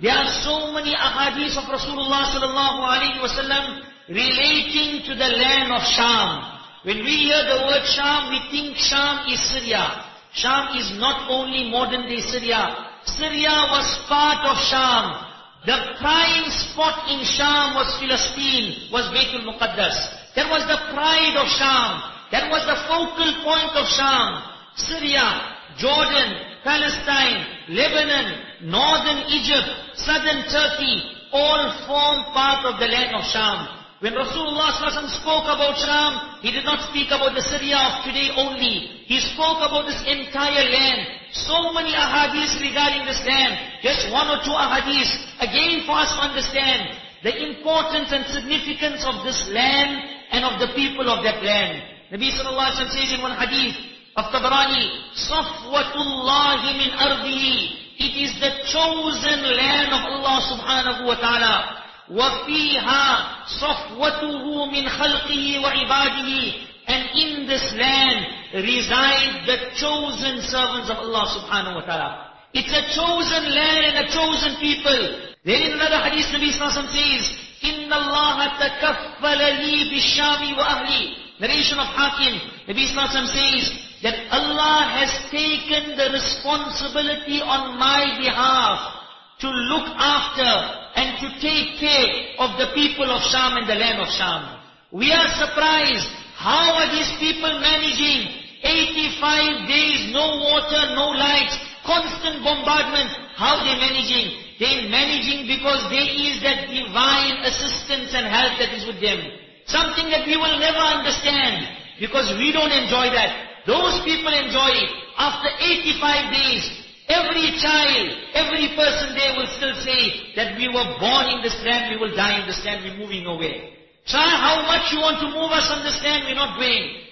There are so many ahadith of Rasulullah sallallahu alaihi wasallam relating to the land of Sham. When we hear the word Sham, we think Sham is Syria. Sham is not only modern day Syria. Syria was part of Sham. The prime spot in Sham was Philistine, was Baytul Muqaddas. That was the pride of Sham. That was the focal point of Sham. Syria, Jordan, Palestine, Lebanon, northern Egypt, southern Turkey, all form part of the land of Sham. When Rasulullah spoke about Sham, he did not speak about the Syria of today only. He spoke about this entire land. So many ahadith regarding this land. Just one or two ahadith. Again for us to understand the importance and significance of this land and of the people of that land. Nabi sallallahu alayhi wa says in one hadith of Tabarani, Safwatullahi min ardihi. It is the chosen land of Allah subhanahu wa ta'ala. وَفِيهَا صَفْوَتُهُ مِنْ خَلْقِهِ وَعِبَادِهِ And in this land reside the chosen servants of Allah subhanahu wa ta'ala. It's a chosen land and a chosen people. Then in another hadith, Nabi Sallallahu says, إِنَّ اللَّهَ تَكَفَّلَ لِي بِالشَّامِ وَأَهْلِي Narration of Hakim, Nabi Sallallahu says, that Allah has taken the responsibility on my behalf to look after and to take care of the people of Sham and the land of Sham. We are surprised. How are these people managing 85 days, no water, no light, constant bombardment? How they managing? They're managing because there is that divine assistance and help that is with them. Something that we will never understand because we don't enjoy that. Those people enjoy it. After 85 days, Every child, every person there will still say that we were born in this land, we will die in this land, we're moving away. Try how much you want to move us on this land, we're not going.